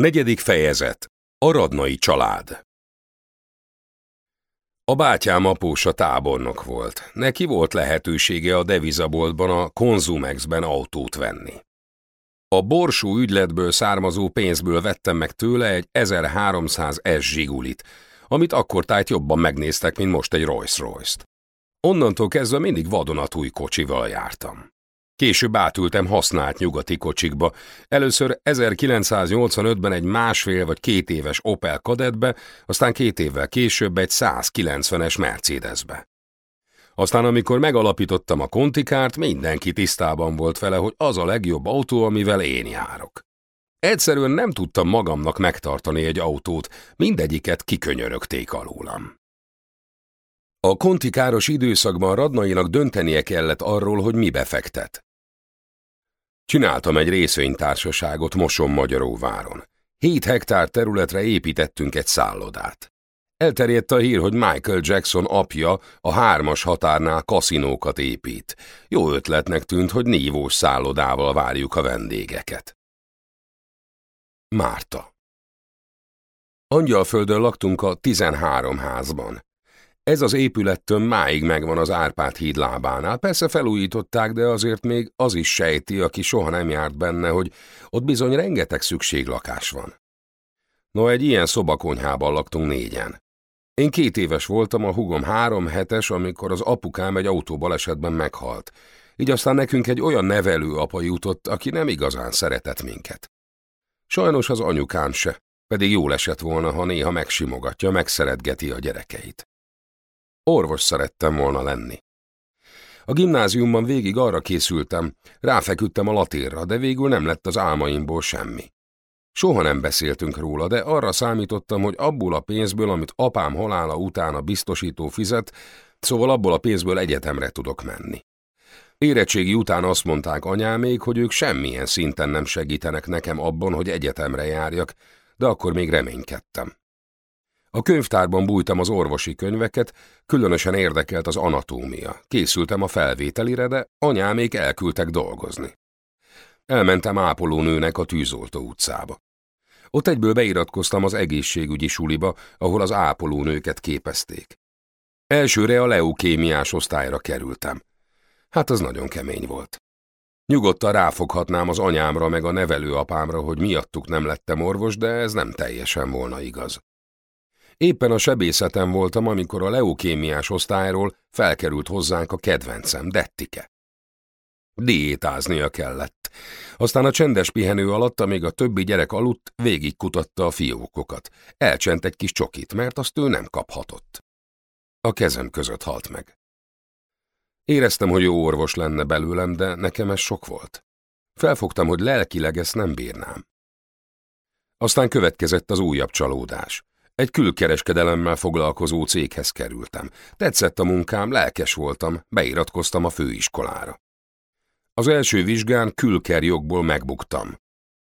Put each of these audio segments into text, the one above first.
Negyedik fejezet. A radnai család. A bátyám apósa tábornok volt. Neki volt lehetősége a devizaboltban a Konzumexben autót venni. A borsú ügyletből származó pénzből vettem meg tőle egy 1300 S zsigulit, amit akkor tájt jobban megnéztek, mint most egy Rolls-Royce-t. Onnantól kezdve mindig vadonatúj kocsival jártam. Később átültem használt nyugati kocsikba. Először 1985-ben egy másfél vagy két éves Opel Kadettbe, aztán két évvel később egy 190-es Mercedesbe. Aztán amikor megalapítottam a kontikárt, mindenki tisztában volt vele, hogy az a legjobb autó, amivel én járok. Egyszerűen nem tudtam magamnak megtartani egy autót, mindegyiket kikönyörögték alólam. A kontikáros időszakban Radnainak döntenie kellett arról, hogy mi befektet. Csináltam egy részvénytársaságot Moson Magyaróváron. Hét hektár területre építettünk egy szállodát. Elterjedt a hír, hogy Michael Jackson apja a hármas határnál kaszinókat épít. Jó ötletnek tűnt, hogy nívós szállodával várjuk a vendégeket. Márta Angyalföldön laktunk a 13 házban. Ez az épülettön máig megvan az Árpád híd lábánál. Persze felújították, de azért még az is sejti, aki soha nem járt benne, hogy ott bizony rengeteg szükséglakás van. No, egy ilyen szobakonyhában laktunk négyen. Én két éves voltam, a hugom három hetes, amikor az apukám egy autóbalesetben meghalt. Így aztán nekünk egy olyan nevelő apa jutott, aki nem igazán szeretett minket. Sajnos az anyukám se, pedig jól esett volna, ha néha megsimogatja, megszeretgeti a gyerekeit. Orvos szerettem volna lenni. A gimnáziumban végig arra készültem, ráfeküdtem a latérra, de végül nem lett az álmaimból semmi. Soha nem beszéltünk róla, de arra számítottam, hogy abból a pénzből, amit apám halála után a biztosító fizet, szóval abból a pénzből egyetemre tudok menni. Érettségi után azt mondták anyámék, hogy ők semmilyen szinten nem segítenek nekem abban, hogy egyetemre járjak, de akkor még reménykedtem. A könyvtárban bújtam az orvosi könyveket, különösen érdekelt az anatómia. Készültem a felvételire, de anyámék elküldtek dolgozni. Elmentem ápolónőnek a tűzoltó utcába. Ott egyből beiratkoztam az egészségügyi suliba, ahol az ápolónőket képezték. Elsőre a leukémiás osztályra kerültem. Hát az nagyon kemény volt. Nyugodtan ráfoghatnám az anyámra meg a nevelőapámra, hogy miattuk nem lettem orvos, de ez nem teljesen volna igaz. Éppen a sebészetem voltam, amikor a leukémiás osztályról felkerült hozzánk a kedvencem, Dettike. Diétáznia kellett. Aztán a csendes pihenő alatt, amíg a többi gyerek aludt, végigkutatta a fiókokat. Elcsent egy kis csokit, mert azt ő nem kaphatott. A kezem között halt meg. Éreztem, hogy jó orvos lenne belőlem, de nekem ez sok volt. Felfogtam, hogy lelkileg ezt nem bírnám. Aztán következett az újabb csalódás. Egy külkereskedelemmel foglalkozó céghez kerültem. Tetszett a munkám, lelkes voltam, beiratkoztam a főiskolára. Az első vizsgán külkerjogból megbuktam.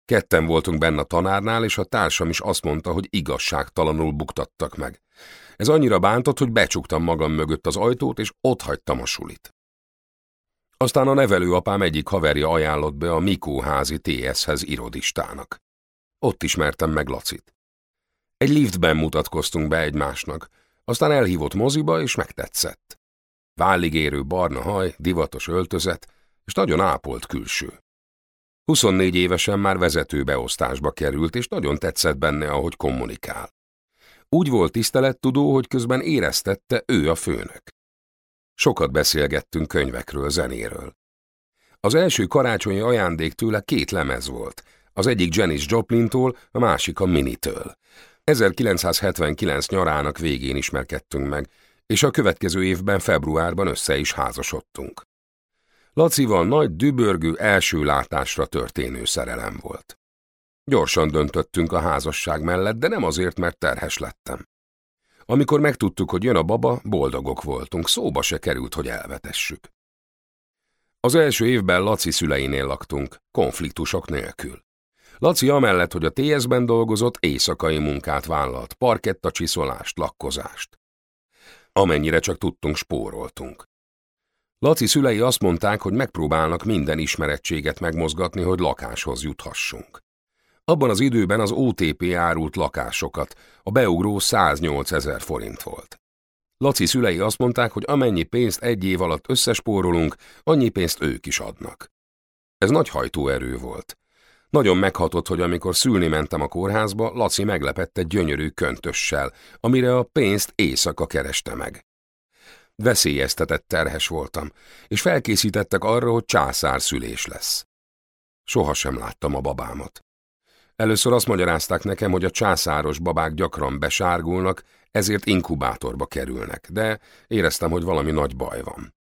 Ketten voltunk benne a tanárnál, és a társam is azt mondta, hogy igazságtalanul buktattak meg. Ez annyira bántott, hogy becsuktam magam mögött az ajtót, és ott hagytam a sulit. Aztán a nevelőapám egyik haverja ajánlott be a Mikóházi TS-hez irodistának. Ott ismertem meg Lacit. Egy liftben mutatkoztunk be egymásnak, aztán elhívott moziba, és megtetszett. Válligérő barna haj, divatos öltözet, és nagyon ápolt külső. 24 évesen már vezetőbeosztásba került, és nagyon tetszett benne, ahogy kommunikál. Úgy volt tisztelettudó, hogy közben éreztette ő a főnök. Sokat beszélgettünk könyvekről, zenéről. Az első karácsonyi ajándék tőle két lemez volt, az egyik Janis Joplintól, a másik a Minitől. 1979 nyarának végén ismerkedtünk meg, és a következő évben februárban össze is házasodtunk. Lacival nagy dübörgő első látásra történő szerelem volt. Gyorsan döntöttünk a házasság mellett, de nem azért, mert terhes lettem. Amikor megtudtuk, hogy jön a baba, boldogok voltunk, szóba se került, hogy elvetessük. Az első évben Laci szüleinél laktunk, konfliktusok nélkül. Laci amellett, hogy a TS-ben dolgozott, éjszakai munkát vállalt, parketta csiszolást, lakkozást. Amennyire csak tudtunk, spóroltunk. Laci szülei azt mondták, hogy megpróbálnak minden ismerettséget megmozgatni, hogy lakáshoz juthassunk. Abban az időben az OTP árult lakásokat, a beugró 108 ezer forint volt. Laci szülei azt mondták, hogy amennyi pénzt egy év alatt összespórolunk, annyi pénzt ők is adnak. Ez nagy hajtóerő volt. Nagyon meghatott, hogy amikor szülni mentem a kórházba, Laci meglepette gyönyörű köntössel, amire a pénzt éjszaka kereste meg. Veszélyeztetett terhes voltam, és felkészítettek arra, hogy császár szülés lesz. Sohasem láttam a babámat. Először azt magyarázták nekem, hogy a császáros babák gyakran besárgulnak, ezért inkubátorba kerülnek, de éreztem, hogy valami nagy baj van.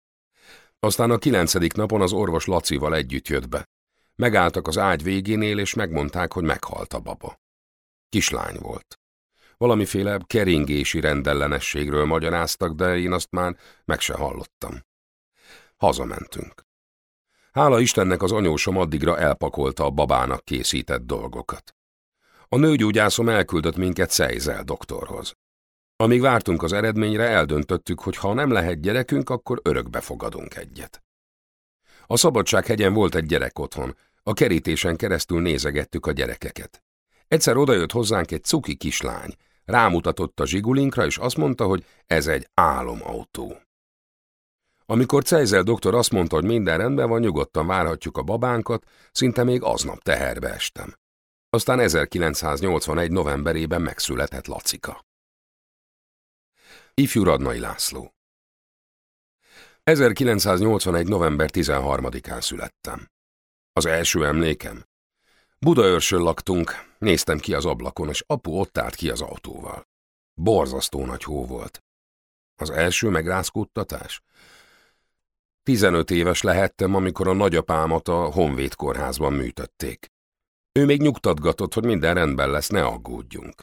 Aztán a kilencedik napon az orvos Lacival együtt jött be. Megálltak az ágy végénél, és megmondták, hogy meghalt a baba. Kislány volt. Valamiféle keringési rendellenességről magyaráztak, de én azt már meg se hallottam. Hazamentünk. Hála Istennek az anyósom addigra elpakolta a babának készített dolgokat. A nőgyógyászom elküldött minket Szejzel doktorhoz. Amíg vártunk az eredményre, eldöntöttük, hogy ha nem lehet gyerekünk, akkor örökbe fogadunk egyet. A Szabadsághegyen volt egy gyerek otthon, a kerítésen keresztül nézegettük a gyerekeket. Egyszer odajött hozzánk egy cuki kislány, rámutatott a zsigulinkra, és azt mondta, hogy ez egy álomautó. Amikor Cejzel doktor azt mondta, hogy minden rendben van, nyugodtan várhatjuk a babánkat, szinte még aznap teherbe estem. Aztán 1981. novemberében megszületett Lacika. Ifjú Radnai László 1981. november 13-án születtem. Az első emlékem. Budaörsön laktunk, néztem ki az ablakon, és apu ott állt ki az autóval. Borzasztó nagy hó volt. Az első megrázkódtatás? Tizenöt éves lehettem, amikor a nagyapámat a Honvéd kórházban műtötték. Ő még nyugtatgatott, hogy minden rendben lesz, ne aggódjunk.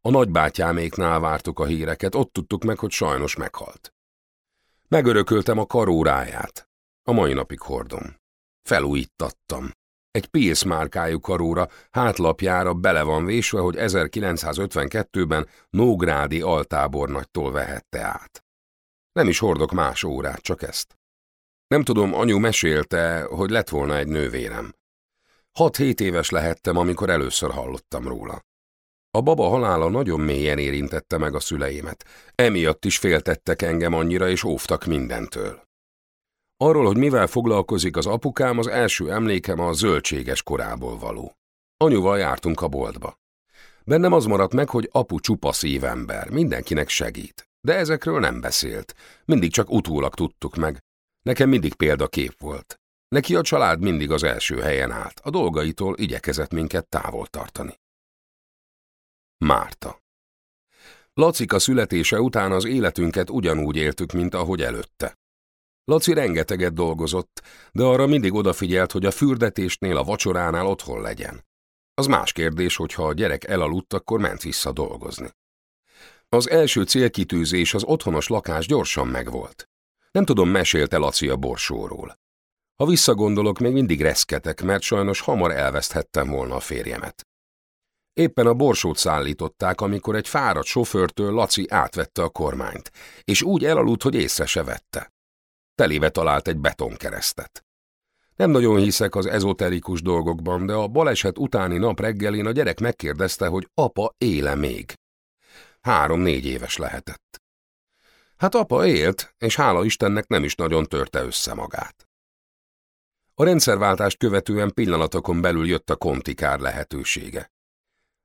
A nagybátyáméknál vártuk a híreket, ott tudtuk meg, hogy sajnos meghalt. Megörököltem a karóráját. A mai napig hordom. Felújítattam. Egy Pilsz márkájú karóra hátlapjára bele van vésve, hogy 1952-ben Nógrádi altábornagytól vehette át. Nem is hordok más órát, csak ezt. Nem tudom, anyu mesélte, hogy lett volna egy nővérem. Hat-hét éves lehettem, amikor először hallottam róla. A baba halála nagyon mélyen érintette meg a szüleimet. Emiatt is féltettek engem annyira, és óvtak mindentől. Arról, hogy mivel foglalkozik az apukám, az első emlékem a zöldséges korából való. Anyuval jártunk a boltba. Bennem az maradt meg, hogy apu csupa szívember, mindenkinek segít. De ezekről nem beszélt. Mindig csak utólag tudtuk meg. Nekem mindig példakép volt. Neki a család mindig az első helyen állt, a dolgaitól igyekezett minket távol tartani. Márta Lacika születése után az életünket ugyanúgy éltük, mint ahogy előtte. Laci rengeteget dolgozott, de arra mindig odafigyelt, hogy a fürdetésnél, a vacsoránál otthon legyen. Az más kérdés, hogy ha a gyerek elaludt, akkor ment vissza dolgozni. Az első célkitűzés, az otthonos lakás gyorsan megvolt. Nem tudom, mesélte Laci a borsóról. Ha visszagondolok, még mindig reszketek, mert sajnos hamar elveszthettem volna a férjemet. Éppen a borsót szállították, amikor egy fáradt sofőrtől Laci átvette a kormányt, és úgy elaludt, hogy észre se vette. Teléve talált egy betonkeresztet. Nem nagyon hiszek az ezoterikus dolgokban, de a baleset utáni nap reggelén a gyerek megkérdezte, hogy apa éle még. Három-négy éves lehetett. Hát apa élt, és hála Istennek nem is nagyon törte össze magát. A rendszerváltást követően pillanatokon belül jött a kontikár lehetősége.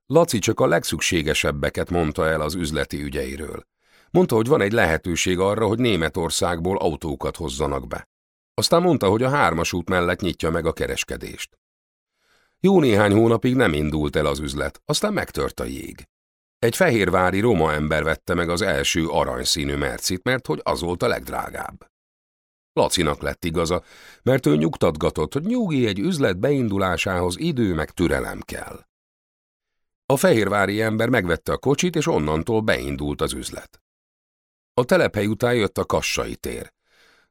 Laci csak a legszükségesebbeket mondta el az üzleti ügyeiről. Mondta, hogy van egy lehetőség arra, hogy Németországból autókat hozzanak be. Aztán mondta, hogy a hármas út mellett nyitja meg a kereskedést. Jó néhány hónapig nem indult el az üzlet, aztán megtört a jég. Egy fehérvári roma ember vette meg az első aranyszínű mercit, mert hogy az volt a legdrágább. Lacinak lett igaza, mert ő nyugtatgatott, hogy nyugi egy üzlet beindulásához idő meg türelem kell. A fehérvári ember megvette a kocsit, és onnantól beindult az üzlet. A telephely után jött a kassai tér.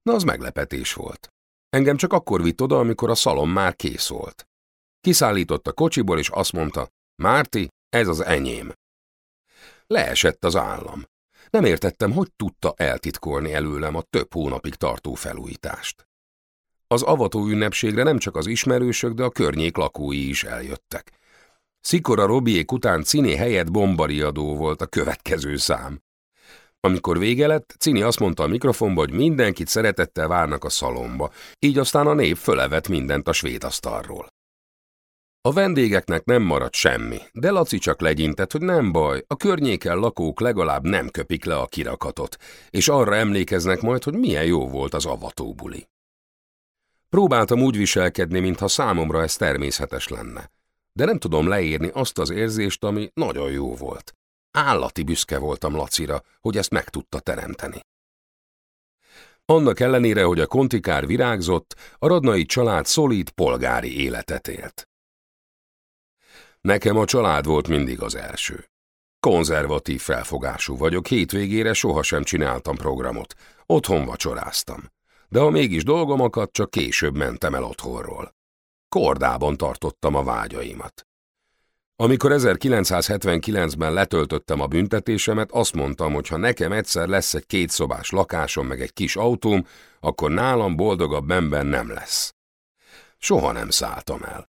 Na, az meglepetés volt. Engem csak akkor vitt oda, amikor a szalom már kész volt. Kiszállított a kocsiból, és azt mondta, Márti, ez az enyém. Leesett az állam. Nem értettem, hogy tudta eltitkolni előlem a több hónapig tartó felújítást. Az avató ünnepségre nem csak az ismerősök, de a környék lakói is eljöttek. Szikora Robiék után Cini helyett bombariadó volt a következő szám. Amikor vége lett, Cini azt mondta a mikrofonba, hogy mindenkit szeretettel várnak a szalomba, így aztán a nép fölevet mindent a svéd asztalról. A vendégeknek nem maradt semmi, de Laci csak legyintett, hogy nem baj, a környéken lakók legalább nem köpik le a kirakatot, és arra emlékeznek majd, hogy milyen jó volt az avatóbuli. Próbáltam úgy viselkedni, mintha számomra ez természetes lenne, de nem tudom leírni azt az érzést, ami nagyon jó volt. Állati büszke voltam Lacira, hogy ezt meg tudta teremteni. Annak ellenére, hogy a kontikár virágzott, a radnai család szolíd polgári életet élt. Nekem a család volt mindig az első. Konzervatív felfogású vagyok, hétvégére sohasem csináltam programot, otthon vacsoráztam. De ha mégis dolgomakat, csak később mentem el otthonról. Kordában tartottam a vágyaimat. Amikor 1979-ben letöltöttem a büntetésemet, azt mondtam, hogy ha nekem egyszer lesz egy kétszobás lakásom meg egy kis autóm, akkor nálam boldogabb ember nem lesz. Soha nem szálltam el.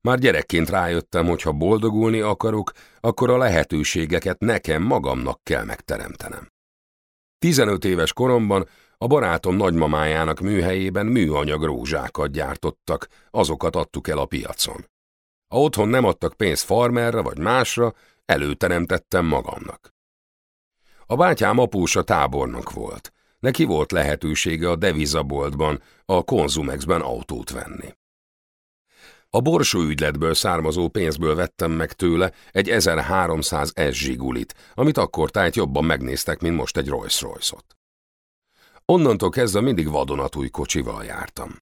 Már gyerekként rájöttem, hogy ha boldogulni akarok, akkor a lehetőségeket nekem magamnak kell megteremtenem. 15 éves koromban a barátom nagymamájának műhelyében műanyag rózsákat gyártottak, azokat adtuk el a piacon. Ha otthon nem adtak pénzt farmerre vagy másra, előteremtettem magamnak. A bátyám apósa tábornok volt. Neki volt lehetősége a devizaboltban, a Konzumexben autót venni. A borsó ügyletből származó pénzből vettem meg tőle egy 1300 S zsigulit, amit akkor tájt jobban megnéztek, mint most egy Rolls-Royce-ot. Onnantól kezdve mindig vadonatúj kocsival jártam.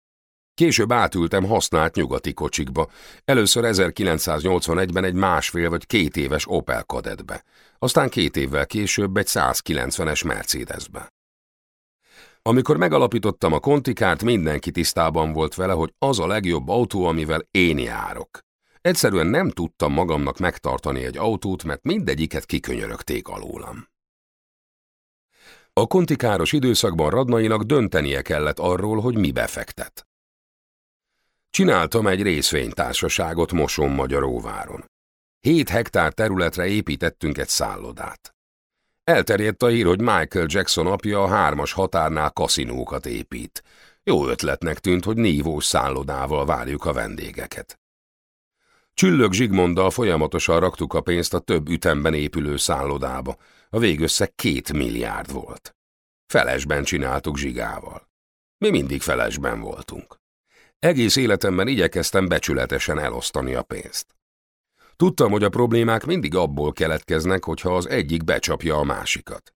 Később átültem használt nyugati kocsikba, először 1981-ben egy másfél vagy két éves Opel Kadetbe, aztán két évvel később egy 190-es Mercedesbe. Amikor megalapítottam a kontikárt, mindenki tisztában volt vele, hogy az a legjobb autó, amivel én járok. Egyszerűen nem tudtam magamnak megtartani egy autót, mert mindegyiket kikönyörögték alólam. A kontikáros időszakban Radnainak döntenie kellett arról, hogy mi befektet. Csináltam egy részvénytársaságot Moson Magyaróváron. Hét hektár területre építettünk egy szállodát. Elterjedt a hír, hogy Michael Jackson apja a hármas határnál kaszinókat épít. Jó ötletnek tűnt, hogy nívós szállodával várjuk a vendégeket. Csüllök Zsigmonddal folyamatosan raktuk a pénzt a több ütemben épülő szállodába. A végösszeg két milliárd volt. Felesben csináltuk Zsigával. Mi mindig felesben voltunk. Egész életemben igyekeztem becsületesen elosztani a pénzt. Tudtam, hogy a problémák mindig abból keletkeznek, hogyha az egyik becsapja a másikat.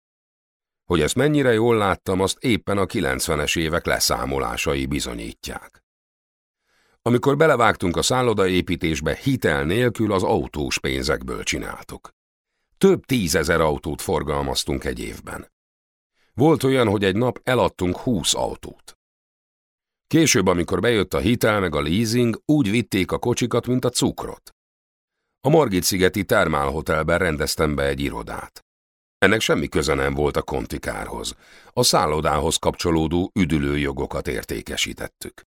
Hogy ezt mennyire jól láttam, azt éppen a 90-es évek leszámolásai bizonyítják. Amikor belevágtunk a szállodaépítésbe, hitel nélkül az autós pénzekből csináltuk. Több tízezer autót forgalmaztunk egy évben. Volt olyan, hogy egy nap eladtunk húsz autót. Később, amikor bejött a hitel meg a leasing, úgy vitték a kocsikat, mint a cukrot. A Margit-szigeti termálhotelben rendeztem be egy irodát. Ennek semmi köze nem volt a kontikárhoz. A szállodához kapcsolódó üdülőjogokat értékesítettük.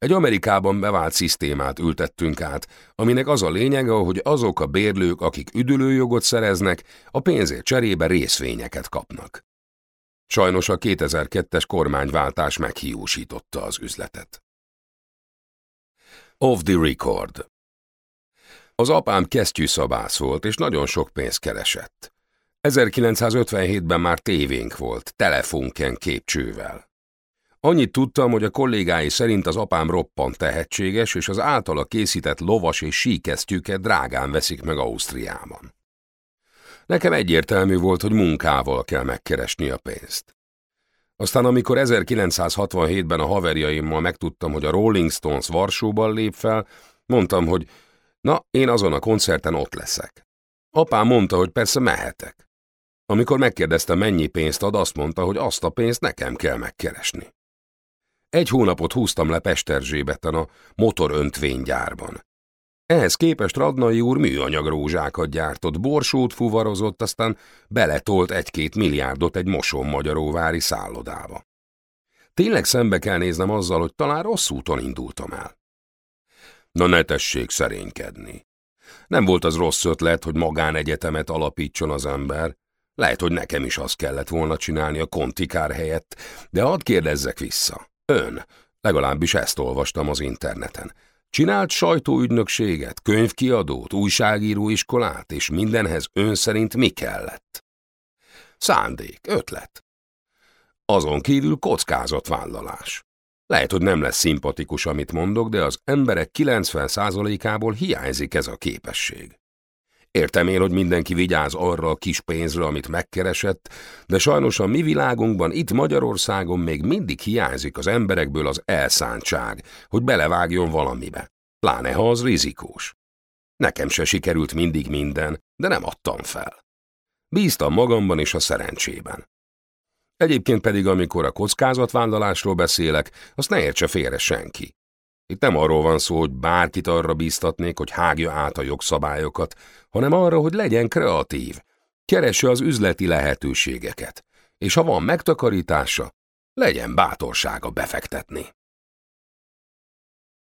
Egy Amerikában bevált szisztémát ültettünk át, aminek az a lényege, hogy azok a bérlők, akik üdülőjogot szereznek, a pénzért cserébe részvényeket kapnak. Sajnos a 2002-es kormányváltás meghiúsította az üzletet. Off the record Az apám kesztyűszabász volt, és nagyon sok pénzt keresett. 1957-ben már tévénk volt, telefonken képcsővel. Annyit tudtam, hogy a kollégái szerint az apám roppant tehetséges, és az általa készített lovas és síkesztyűket drágán veszik meg Ausztriában. Nekem egyértelmű volt, hogy munkával kell megkeresni a pénzt. Aztán amikor 1967-ben a haverjaimmal megtudtam, hogy a Rolling Stones Varsóban lép fel, mondtam, hogy na, én azon a koncerten ott leszek. Apám mondta, hogy persze mehetek. Amikor megkérdezte, mennyi pénzt ad, azt mondta, hogy azt a pénzt nekem kell megkeresni. Egy hónapot húztam le Pesterzsébeten a motoröntvénygyárban. Ehhez képest Radnai úr műanyag rózsákat gyártott, borsót fuvarozott, aztán beletolt egy-két milliárdot egy moson magyaróvári szállodába. Tényleg szembe kell néznem azzal, hogy talán rossz úton indultam el. Na ne tessék szerénykedni. Nem volt az rossz ötlet, hogy magánegyetemet alapítson az ember. Lehet, hogy nekem is azt kellett volna csinálni a kontikár helyett, de hadd kérdezzek vissza. Ön, legalábbis ezt olvastam az interneten. Csinált sajtóügynökséget, könyvkiadót, újságíróiskolát, és mindenhez ön szerint mi kellett? Szándék, ötlet. Azon kívül kockázatvállalás. Lehet, hogy nem lesz szimpatikus, amit mondok, de az emberek 90%-ából hiányzik ez a képesség. Értem én, hogy mindenki vigyáz arra a kis pénzre, amit megkeresett, de sajnos a mi világunkban, itt Magyarországon még mindig hiányzik az emberekből az elszántság, hogy belevágjon valamibe. Pláne, ha az rizikós. Nekem se sikerült mindig minden, de nem adtam fel. Bíztam magamban és a szerencsében. Egyébként pedig, amikor a kockázatvállalásról beszélek, azt ne értse félre senki. Itt nem arról van szó, hogy bárkit arra bíztatnék, hogy hágja át a jogszabályokat, hanem arra, hogy legyen kreatív, keresse az üzleti lehetőségeket, és ha van megtakarítása, legyen bátorsága befektetni.